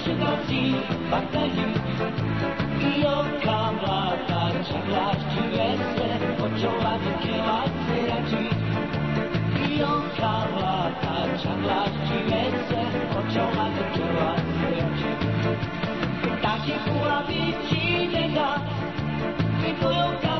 przychodzi bakterii i oka blada, czeglać czy wesel, poczoła wykiela syraci. I oka blada, czeglać czy wesel, poczoła wykiela syraci. Pyta się kuła wycinega, wykoją kawałek.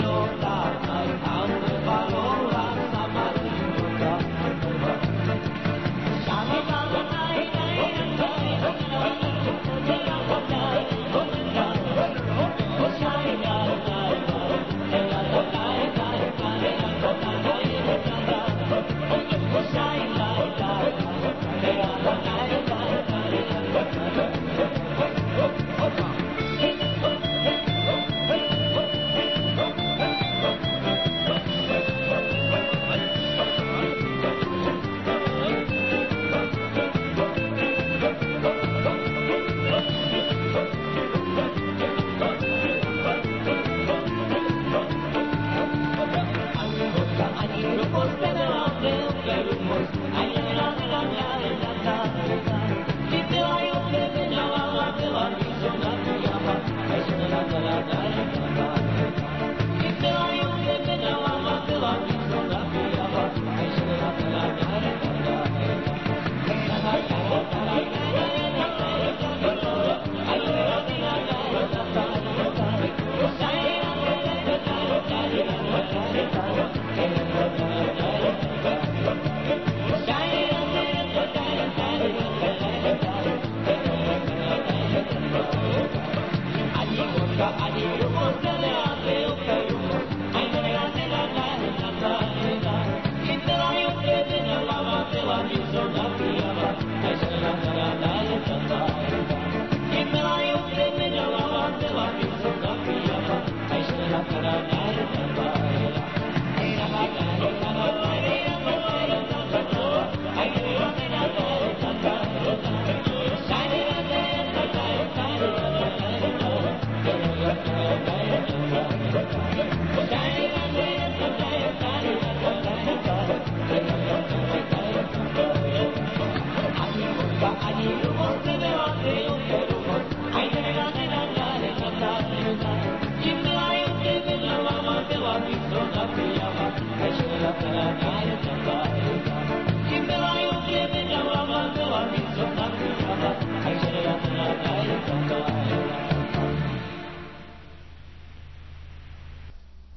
i'm not Yo adiós, por darle a up you. I